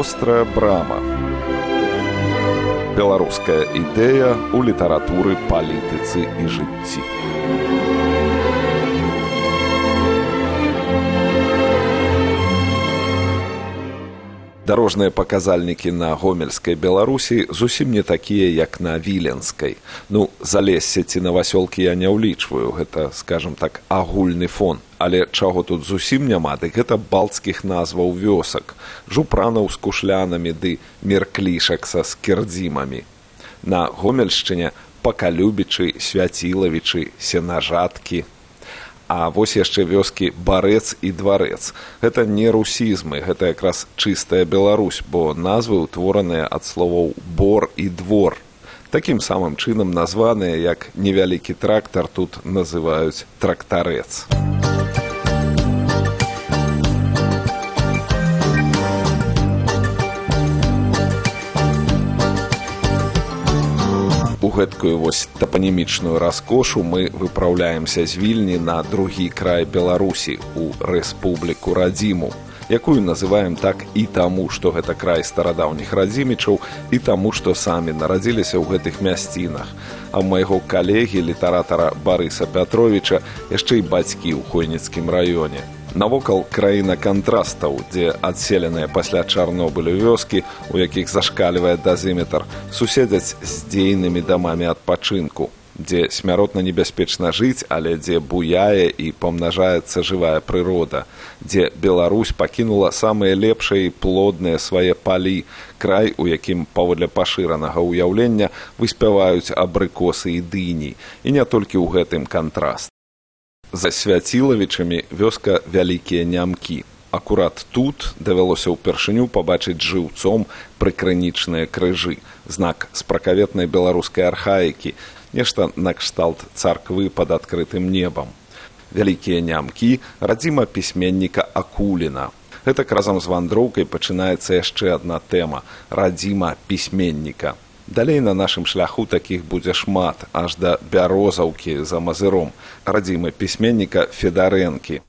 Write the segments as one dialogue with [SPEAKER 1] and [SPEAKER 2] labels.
[SPEAKER 1] вострая брама. Беларуская ідэя ў літаратуры палітыцы і жыцці. Дарожныя паказальнікі на гомельскай беларусі зусім не такія як на віленскай. Ну залезце ці навасёлкі я не ўлічваю. Гэта скажем так агульны фон але чаго тут зусім няма дык гэта балцкіх назваў вёсак жупранаў з кушлянамі ды мерклішак са скердзімамі на гомельшчыне пакалюбічы свяцілавічы сенажаткі А вось яшчэ вёскі барэц і дварэц. Гэта не русізмы, гэта якраз чыстая Беларусь, бо назвы ўтвораныя ад словаў бор і двор. Такім самым чынам названыя, як невялікі трактар тут называюць трактарэц. Гэткую вось тапанімічную раскошу мы выпраўляемся з вільні на другі край беларусі у рэспубліку радзіму якую называем так і таму што гэта край старадаўніх радзімічаў і таму што самі нарадзіліся ў гэтых мясцінах. А майго калегі літаратара барыса пятровича яшчэ і бацькі ў хойніцкім раёне навокал краіна кантрастаў дзе адселеныя пасля чарнобылю вёскі у якіх зашкальвае дазіметр суседзяць з дзейнымі дамамі адпачынку дзе смяротна небяспечна жыць але дзе буяе і памнажаецца жывая прырода дзе беларусь пакінула самыя лепшыя і плодныя свае палі край у якім паводле пашыранага ўяўлення выспяваюць абрыкосы і дыні. І не толькі ў гэтым кантраст За свяцілавічамі вёска вялікія нямкі. Акурат тут давялося ўпершыню пабачыць жыўцом прыкранічныя крыжы, знак спракаветнай беларускай архаікі, нешта накшталт царквы пад адкрытым небам. Вялікія нямкі радзіма пісьменніка акуліна. Гэтак разам з вандроўкай пачынаецца яшчэ адна тэма радзіма пісьменніка далей на нашым шляху такіх будзе шмат аж да бярозаўкі за мазыром радзімы пісьменніка федарэнкі.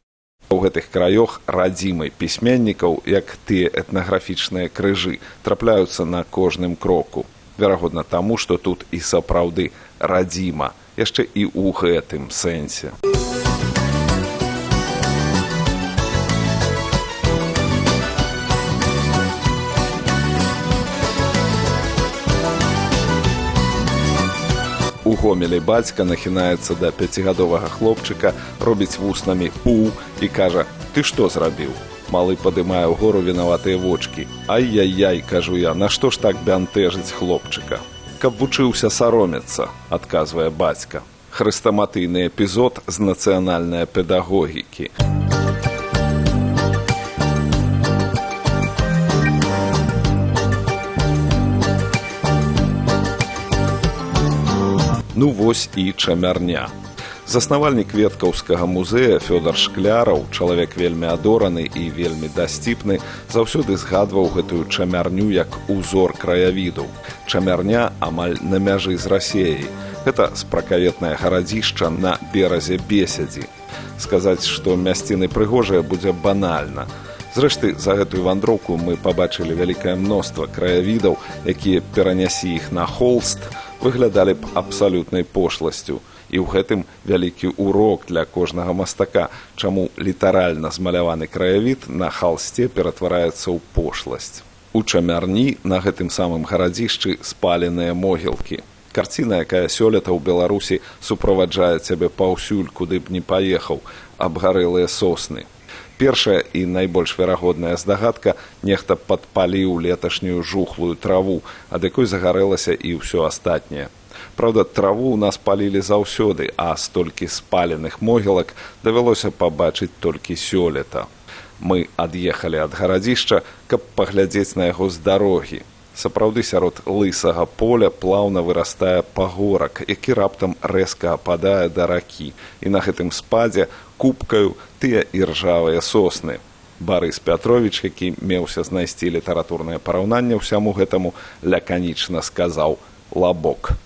[SPEAKER 1] У гэтых краёх радзімы пісьменнікаў як тыя этнаграфічныя крыжы трапляюцца на кожным кроку. Верагодна таму што тут і сапраўды радзіма яшчэ і ў гэтым сэнсе гомелі бацька нахінаецца да пяцігадовага хлопчыка робіць вуснамі у і кажа ты што зрабіў? Малы падымае ў гору вінаватыя вочки ай-яй-яй кажу я нашто ж так бянтэжыць хлопчыка? Каб вучыўся саромецца адказвае бацька. Хрыстаматыйны эпізод з нацыянальнай педагогікі у ну вось і чамярня. Заснавальнік веткаўскага музея фёдор шкляраў чалавек вельмі адораны і вельмі дасціпны заўсёды згадваў гэтую чамярню як узор краявіду чамярня амаль на мяжы з рассеяй гэта спракаветнае гарадзішча на беразе бесядзі. Сказаць што мясціны прыгожая будзе банальна. Зрэшты за гэтую вандроўку мы пабачылі вялікае мноства краявідаў якія перанясі іх на холст выглядалі б абсалютнай пошласцю. І ў гэтым вялікі урок для кожнага мастака чаму літаральна змаляваны краявід на халсце ператвараецца ў пошласць. У чамярні на гэтым самым гарадзішчы спаленыя могілкі. Карціна якая сёлета ў беларусі суправаджае цябе паўсюль куды б не паехаў абгарэлыя сосны першая і найбольш верагодная здагадка нехта падпаліў леташнюю жухлую траву ад якой загарэлася і ўсё астатняе. Праўда, траву ў нас палілі заўсёды а столькі спаленых могілак давялося пабачыць толькі сёлета. Мы ад'ехалі ад гарадзішча каб паглядзець на яго з дарогі. Сапраўды сярод лысага поля плаўна вырастае пагорак які раптам рэзка ападае да ракі і на гэтым спадзе кубкаю тыя іржавыя сосны. Барыс Пятровіч, які меўся знайсці літаратурнае параўнанне ўсяму гэтаму ляканічна сказаў лабок.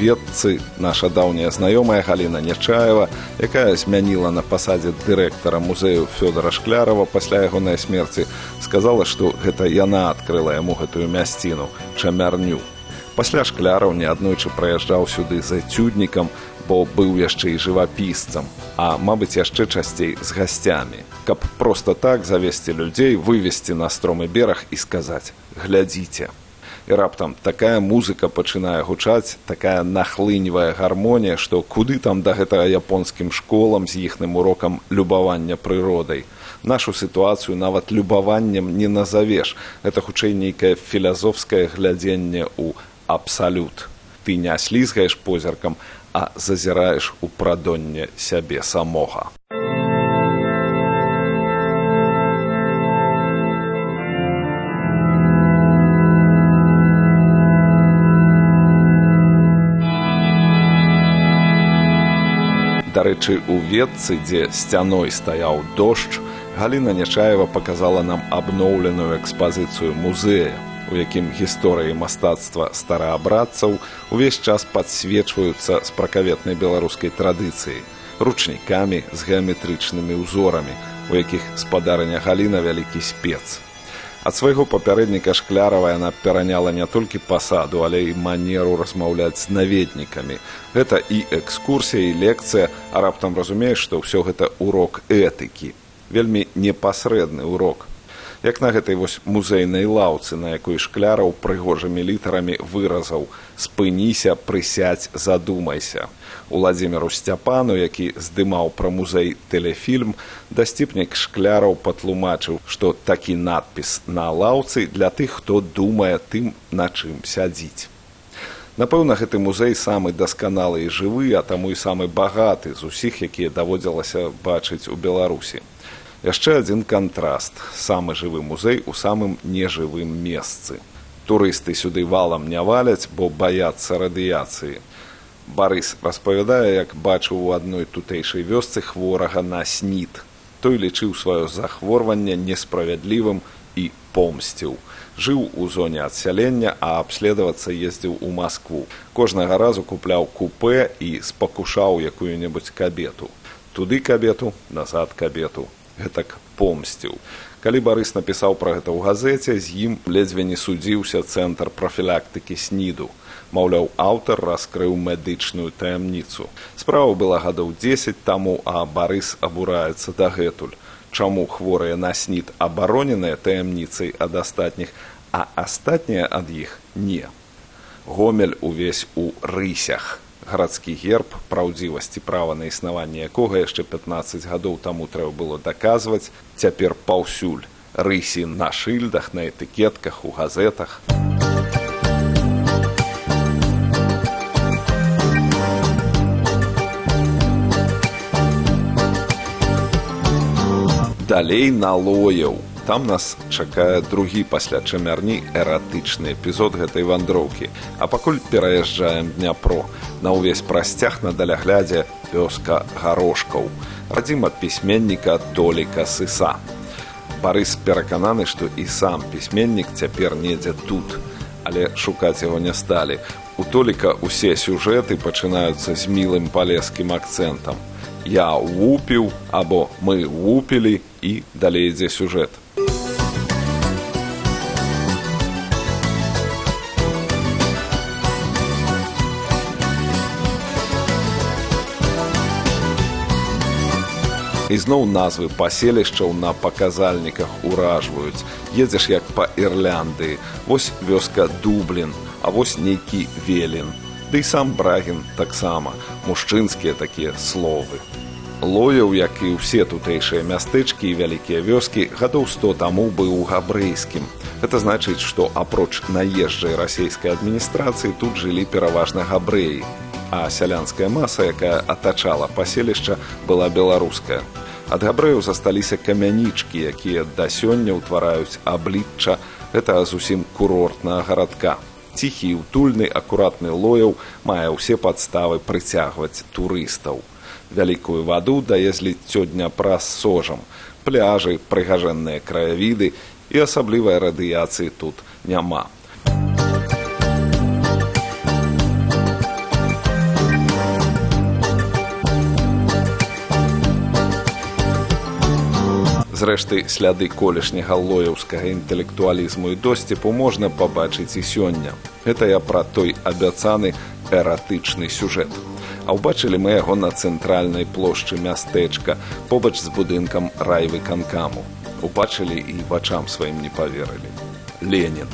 [SPEAKER 1] Ветцы наша даўняя знаёмая галіна нечаева якая змяніла на пасадзе дырэктара музею фёдора шклярова пасля ягонай смерці сказала што гэта яна адкрыла яму гэтую мясціну чамярню. Пасля шкляраў неаднойчы праязджаў сюды за цюднікам бо быў яшчэ і жывапісцам а мабыць яшчэ часцей з гасцямі. Каб проста так завесці людзей вывесці на стромы бераг і сказаць глядзіце і раптам такая музыка пачынае гучаць такая нахлыньвая гармонія што куды там да гэтага японскім школам з іхным урокам любавання прыродай. Нашу сітуацыю нават любаваннем не назавеш. Это хутчэй нейкае філязофскае глядзенне ў абсалют. Ты не слізгаеш позіркам а зазіраеш у прадонне сябе самога Дарэчы, у ветцы, дзе сцяной стаяў дождж, Галіна Нячаева показала нам абноўленую экспазіцыю музея, у якім гісторыі мастацтва стараабрадцаў увесь час падсвечваюцца з пракаветнай беларускай традыцыі, ручнікамі з геаметрычнымі ўзорамі, у якіх спадарня Галіна вялікі спец. Ад свайго папярэдніка шклярава яна пераняла не толькі пасаду, але і манеру размаўляць з наведнікамі. Гэта і экскурсія і лекцыя, а раптам разумееш, што ўсё гэта урок этыкі. Вельмі непасрэдны урок як на гэтай вось музейнай лаўцы на якой шкляраў прыгожымі літарамі выразаў спыніся прысядзь задумайся уладзіміру сцяпану які здымаў пра музей тэлефільм дасціпнік шкляраў патлумачыў што такі надпіс на лаўцы для тых хто думае тым на чым сядзіць. Напэўна гэты музей самы дасканалы і жывы а таму і самы багаты з усіх якія даводзілася бачыць у беларусі. Яшчэ адзін кантраст. Самы жывы музей у самым нежывым месцы. Турысты сюды валам не валяць бо баяцца радыяцыі барыс распавядае як бачыў у адной тутэйшай вёсцы хворага на снід. Той лічыў сваё захворванне несправядлівым і помсціў. Жыў у зоне адсялення а абследавацца ездзіў у москву кожнага разу купляў купе і спакушаў якую небудзь кабету. Туды кабету назад кабету. Гэтак помсціў. Калі барыс напісаў пра гэта ў газеце, з ім ледзьве не судзіўся цэнтр прафілактыкі сніду. Маўляў, аўтар раскрыў медычную таямніцу. Справа была гадоў 10 таму, а барыс абураецца дагэтуль. Чаму хворыя на снід абароненыя таямніцай ад астатніх, а астатнія ад іх не. Гомель увесь у рысях гарадскі герб праўдзівасці права на існаванне якога яшчэ 15 гадоў таму трэба было даказваць цяпер паўсюль рысі на шыльдах на этыкетках у газетах далей налояў там нас чакае другі пасля чамярні эратычны эпізод гэтай вандроўкі. А пакуль пераязджаем дняпро. На ўвесь прасцяг на даляглядзе вёска гарошкаў. Радзіма пісьменніка толіка сыса. Барыс перакананы што і сам пісьменнік цяпер недзе тут але шукаць яго не сталі. У толіка усе сюжэты пачынаюцца з мілым палескім акцэнтам. Я вупіў або мы вупілі і далей ідзе сюжэт ізноў назвы паселішчаў на паказальніках уражваюць. Едзеш як па ірляндыі вось вёска дублін а вось нейкі велін. Ды да сам брагін таксама. Мужчынскія такія словы лояў як і ўсе тутэйшыя мястэчкі і вялікія вёскі гадоў сто таму быў габрэйскім это значыць што апроч наезджай расійскай адміністрацыі тут жылі пераважна габрэі а сялянская маса, якая атачала паселішча, была беларуская. Ад габрэяў засталіся камянічкі, якія да сёння ўтвараюць аблічча гэта зусім курортнага гарадка. Ціхі утульны акуратны лояў мае ўсе падставы прыцягваць турыстаў вялікую ваду давезлі сёння праз сожам пляжы прыгажэнныя краявіды і асаблівай радыяцыі тут няма Зрэшты, сляды колішняга лояўскага інтэлектуалізму і досціпу можна пабачыць і сёння. Гэта я пра той абяцаны эратычны сюжэт. А ўбачылі мы яго на цэнтральнай плошчы мястэчка побач з будынкам райвы канкаму. Убачылі і вачам сваім не паверылі. Ленін.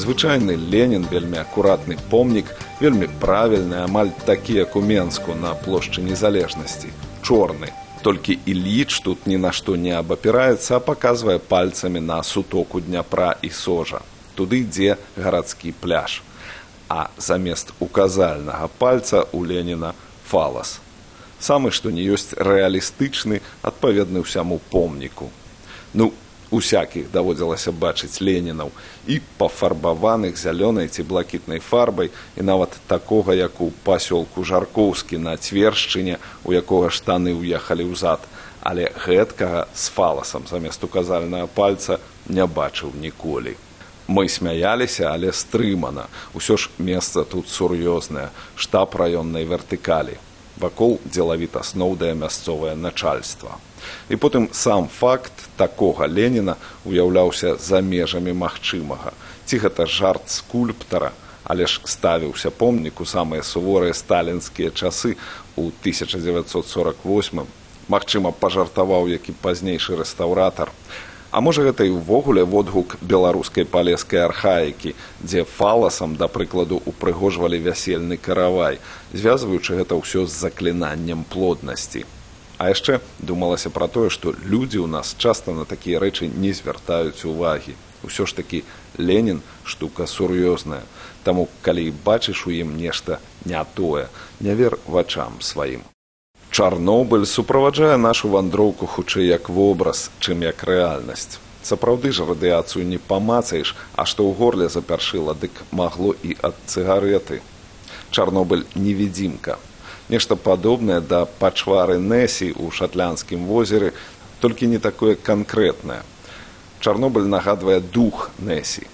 [SPEAKER 1] Звычайны Ленін вельмі акуратны помнік, вельмі правільны амаль такі як у Менску на плошчы незалежнасці. Чорны, толькі іліч тут ні на што не абапіраецца, а паказвае пальцамі на сутоку дняпра і сожа. Туды ідзе гарадскі пляж. А замест указальнага пальца у Леніна фалас. Самы што не ёсць рэалістычны, адпаведны ўсяму помніку. Ну, усякіх даводзілася бачыць ленінаў і пафарбаваных зялёнай ці блакітнай фарбай і нават такога як у пасёлку жаркоўскі на цвершчыне у якога штаны ўехалі ўзад але гэткага з фаласам замест указальнага пальца не бачыў ніколі мы смяяліся але стрымана. Усё ж месца тут сур'ёзнае. Штаб раённай вертыкалі. Вакол дзелавіта сноўдае мясцовае начальства. І потым сам факт такога леніна уяўляўся за межамі магчымага. Ці гэта жарт скульптара але ж ставіўся помніку самыя суворыя сталінскія часы. У 1948 магчыма пажартаваў які пазнейшы рэстаўратар а можа гэта і ўвогуле водгук беларускай палескай архаікі дзе фаласам да прыкладу упрыгожвалі вясельны каравай звязваючы гэта ўсё з заклінаннем плоднасці А яшчэ думалася пра тое, што людзі ў нас часта на такія рэчы не звяртаюць увагі. Усё ж такі Ленін штука сур'ёзная. Таму калі бачыш у ім нешта не тое, не вер вачам сваім. Чарнобыль суправаджае нашу вандроўку хутчэй як вобраз, чым як рэальнасць. Сапраўды ж радыяцыю не памацаеш, а што ў горле запяршыла, дык магло і ад цыгареты. Чарнобыль невідзімка, нешта падобнае да пачвары Нэсі ў шатлянскім возеры, толькі не такое канкрэтнае. Чарнобыль нагадвае дух Нэсі.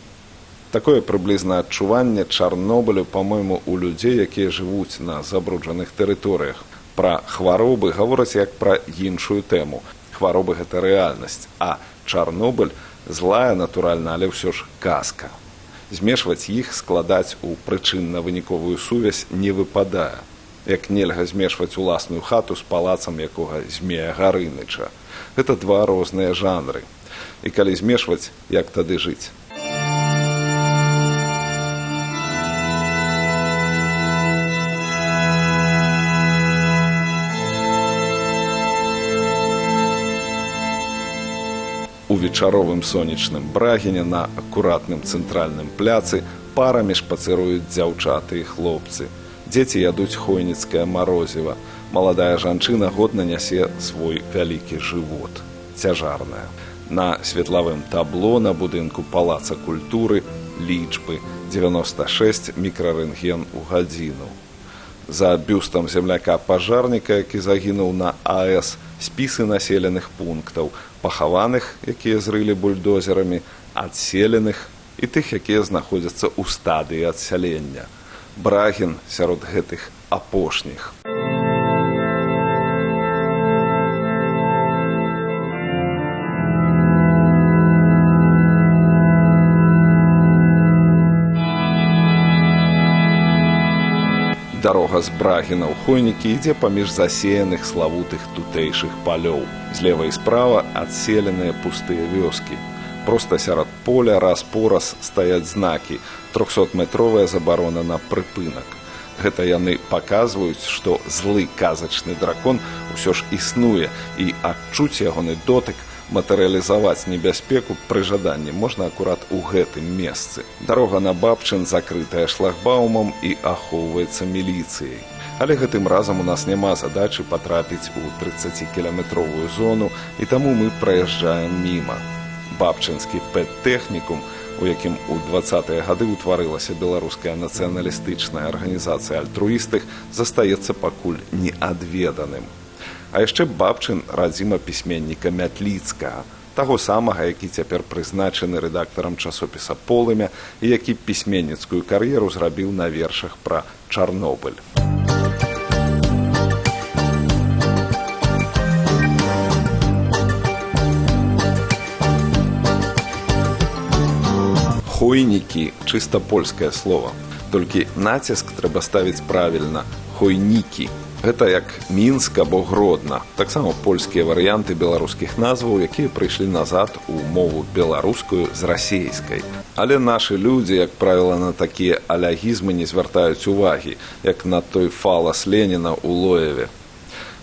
[SPEAKER 1] Такое прыблізна адчуванне Чарнобылю, па-мойму, у людзей, якія жывуць на забруджаных тэрыторыях. Пра хваробы гавораць як пра іншую тэму. Хваробы гэта рэальнасць, а Чарнобыль злая натуральна, але ўсё ж казка. Змешваць іх складаць у прычынна-выніковую сувязь не выпадае як нельга змешваць уласную хату з палацам якога змея гарыныча. Гэта два розныя жанры. І калі змешваць, як тады жыць. Вечаровым сонечным брагене на акуратным цэнтральным пляцы парамі шпацыруюць дзяўчаты і хлопцы. Дзеці ядуць хойніцкае марозіва. Маладая жанчына годна нясе свой вялікі жывот цяжарная. На светлавым табло на будынку палаца культуры лічбы 96 мікрарэнген у гадзіну за бюстам земляка пажарніка які загінуў на аэс спісы населеных пунктаў пахаваных якія зрылі бульдозерамі адселеных і тых якія знаходзяцца ў стадыі адсялення брагін сярод гэтых апошніх. Дарога з брагіна ў хойнікі ідзе паміж засеяных славутых тутэйшых палёў. Злева і справа адселеныя пустыя вёскі проста сярод поля раз пораз стаяць знакі 300метровая забарона на прыпынак. Гэта яны паказваюць што злы казачны дракон усё ж існуе і адчуць ягоны дотык матэрыялізаваць небяспеку пры жаданні. Можна акурат у гэтым месцы. Дарога на бабчын закрытая шлагбаумам і ахоўваецца міліцыяй. Але гэтым разам у нас няма задачы патрапіць у 30кіметровую зону і таму мы праязджаем міма. Бабчынскі пэт-тэхнікум, у якім у двадцатыя гады ўтварылася беларуская нацыяналістычная арганізацыя альтруістых застаецца пакуль неадведаным. А яшчэ бабчын радзіма пісьменніка мятліцкага таго самага, які цяпер прызначаны рэдактарам часопіса полымя і які пісьменніцкую кар'еру зрабіў на вершах пра Чарнобыль. Хойнікі чыста польскае слово. Толькі націск трэба ставіць правільна, хойнікі гэта як мінск або гродна. Таксама польскія варыянты беларускіх назваў якія прыйшлі назад у мову беларускую з расейскай. Але нашы людзі як правіла на такія алягізмы не звяртаюць увагі як на той фалас леніна у лоеве.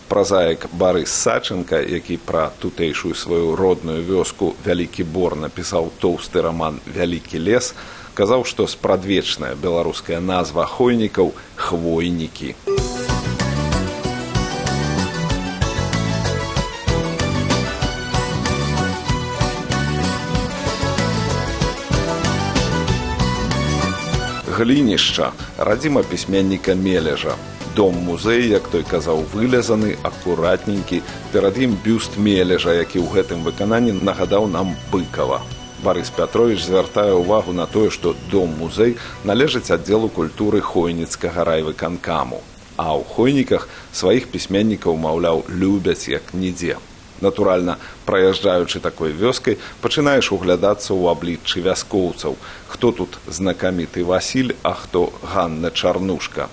[SPEAKER 1] Празаек барыс сачынка які пра тутэйшую сваю родную вёску вялікі бор напісаў тоўсты раман вялікі лес казаў што спрадвечная беларуская назва хойнікаў хвойнікі глінішча радзіма пісьменніка мележа дом музей як той казаў вылязаны акуратненькі перад ім бюст мележа які ў гэтым выкананні нагадаў нам быкова Барыс Пятрович звяртае ўвагу на тое, што дом музей належыць аддзелу культуры хойніцкага райвыканкаму. А ў хойніках сваіх пісьменнікаў, маўляў, любяць як нідзе. Натуральна, праязджаючы такой вёскай, пачынаеш углядацца ў абліччы вяскоўцаў, хто тут знакаміты Васіль, а хто Ганна Чарнушка.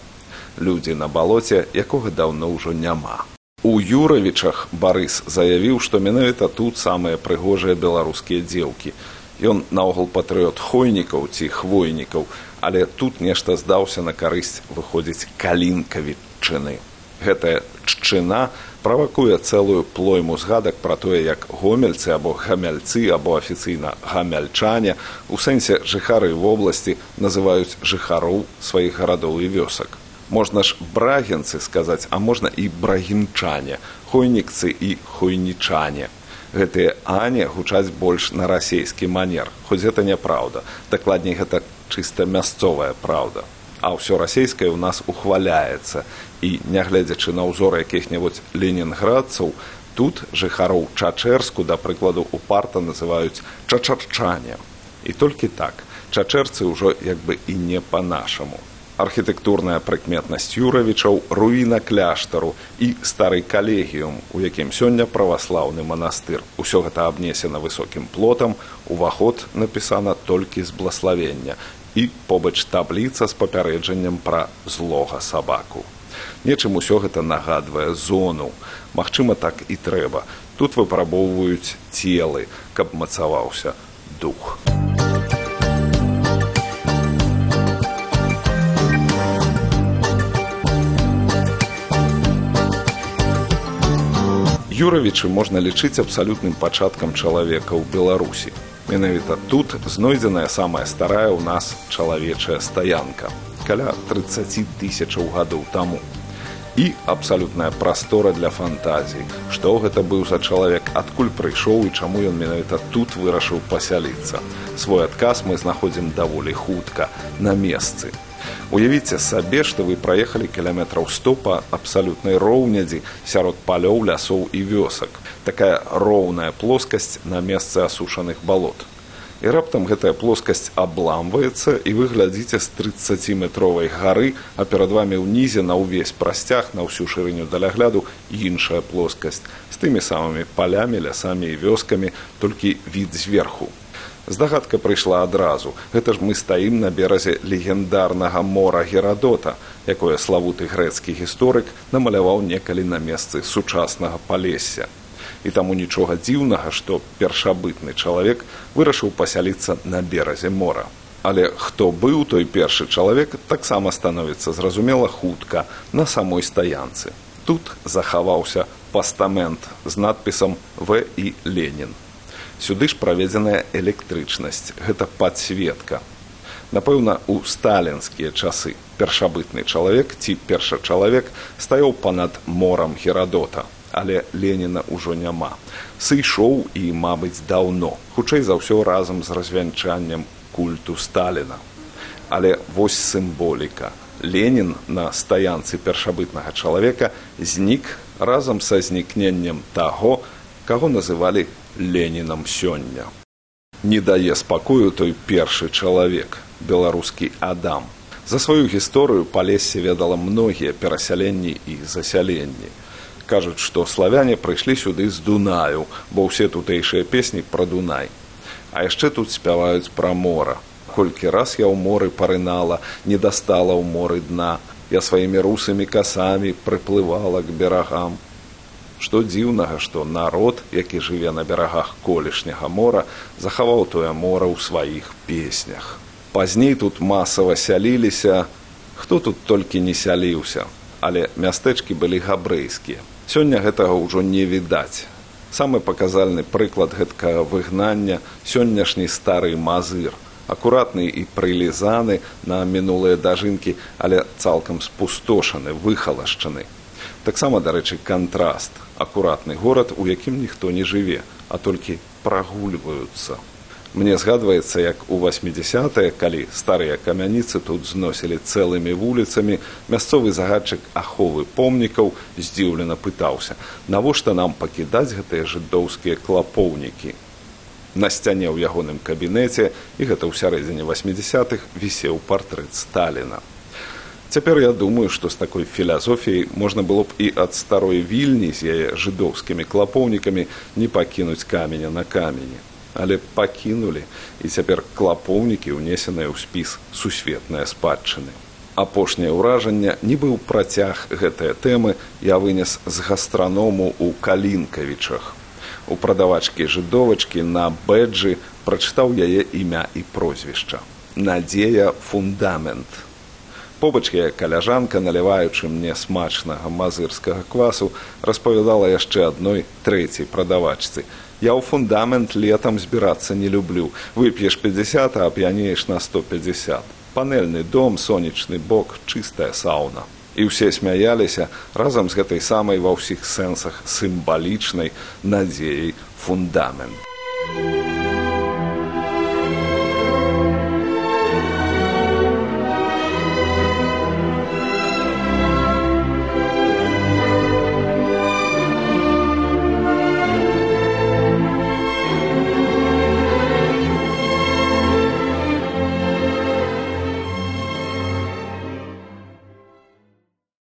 [SPEAKER 1] Людзі на балоце, якога даўно ўжо няма. У Юравічах Барыс заявіў, што менавіта тут самыя прыгожыя беларускія дзеўкі. Ён наогул патрыот хойнікаў ці хвойнікаў, але тут нешта здаўся на карысць выходзіць калінкавітчыны. Гэтая ччына правакуе цэлую плойму згадак пра тое, як гомельцы або гамяльцы або афіцыйна гамяльчане у сэнсе жыхары вобласці называюць жыхароў сваіх гарадоў і вёсак. Можна ж брагенцы сказаць а можна і брагінчане хойнікцы і хойнічане. Гэтыя аня гучаць больш на расійскі манер хоць гэта няправда дакладней гэта чыста мясцовая праўда. А ўсё расійскае ў нас ухваляецца і нягледзячы на ўзор якіх-небудзь ленінградцаў тут жыхароў чачэрску да прыкладу у парта называюць чачарчане. І толькі так. Чачэрцы ўжо як бы і не па-нашаму. Архітэктурная прыкметнасць юравічаў руіна кляштару і стары калегіум у якім сёння праваслаўны манастыр. Усё гэта абнесена высокім плотам уваход напісана толькі з блаславення. І побач табліца з папярэджаннем пра злога сабаку нечым усё гэта нагадвае зону магчыма так і трэба тут выпрабоўваюць целы каб мацаваўся дух у Юравічы можна лічыць абсалютным пачаткам чалавека ў Беларусі. Менавіта тут знойдзеная самая старая ў нас чалавечая стаянка каля 30 тысячаў гадоў таму. І абсалютная прастора для фантазій, што гэта быў за чалавек, адкуль прыйшоў і чаму ён менавіта тут вырашыў пасяліцца. Свой адказ мы знаходзім даволі хутка на месцы. Уявіце сабе, што вы праехалі кіламетраў сто па абсалютнай роўнядзі сярод палёў лясоў і вёсак. Такая роўная плоскасць на месцы асушаных балот. І раптам гэтая плоскасць абламваецца і вы глядзіце з 30метровай гары, а перад вамі ўнізе на ўвесь прасцяг на ўсю шырыню далягляду іншая плоскасць. З тымі самымі палямі, лясамі і вёскамі, толькі від зверху. Здагадка прыйшла адразу. Гэта ж мы стаім на беразе легендарнага мора герадота якое славуты грэцкі гісторык намаляваў некалі на месцы сучаснага палесся і таму нічога дзіўнага што першабытны чалавек вырашыў пасяліцца на беразе мора. Але хто быў той першы чалавек таксама становіцца зразумела хутка на самой стаянцы. Тут захаваўся пастамент з надпісам в і ленін сюды ж праведзеная электрычнасць гэта падсветка. Напэўна у сталінскія часы першабытны чалавек ці перша чалавек стаяў панад морам герадота але леніна ўжо няма. Сышоў і мабыць даўно хутчэй за ўсё разам з развянчаннем культу сталіна. Але вось сімволіка. Ленін на стаянцы першабытнага чалавека знік разам са знікненнем таго каго называлі ленінам сёння. Не дае спакою той першы чалавек беларускі адам. За сваю гісторыю палесе ведала многія перасяленні і засяленні кажуць што славяне прыйшлі сюды з дунаю бо ўсе тутэйшыя песні пра дунай. А яшчэ тут спяваюць пра мора. Колькі раз я ў моры парынала не дастала ў моры дна. Я сваімі русымі касамі прыплывала к берагам. Што дзіўнага што народ які жыве на берагах колішняга мора захаваў тое мора ў сваіх песнях. Пазней тут масава сяліліся. Хто тут толькі не сяліўся. Але мястэчкі былі габрэйскія сёння гэтага ўжо не відаць. Самы паказальны прыклад гэткага выгнання сённяшні стары мазыр. Акуратны і прылізаны на мінулыя дажынкі але цалкам спустошаны выхалашчаны. Таксама дарэчы кантраст. Акуратны горад у якім ніхто не жыве а толькі прагульваюцца мне згадваецца як у восьмидесятые калі старыя камяніцы тут зносілі цэлымі вуліцамі мясцовы загадчык аховы помнікаў здзіўлена пытаўся навошта нам пакідаць гэтыя жыдоўскія клапоўнікі на сцяне ў ягоным кабінеце і гэта ў сярэдзіне восьмидесятых вісеў партрэт сталіна Цяпер я думаю, што з такой філасофіяй можна было б і ад старой вільні з яе жыдоўскімі клапоўнікамі не пакінуць каменя на камені. Але пакінулі і цяпер клапоўнікі ўнесеныя ў спіс сусветныя спадчыны. Апошняе ўражанне не быў працяг гэтыя тэмы я вынес з гастраному ў калінкавічах. У прадавачкі жыдовачкі на бэджы прачытаў яе імя і прозвішча. Надзея фундамент побач я каляжанка наліваючы мне смачнага мазырскага квасу распавядала яшчэ адной трэцяй прадавачцы. Я ў фундамент летам збірацца не люблю. Вып'еш пятьдесят а п'янееш на сто пятьдесят панельны дом сонечны бок чыстая сауна і ўсе смяяліся разам з гэтай самай ва ўсіх сэнсах сімвалічнай надзеяй фундамент.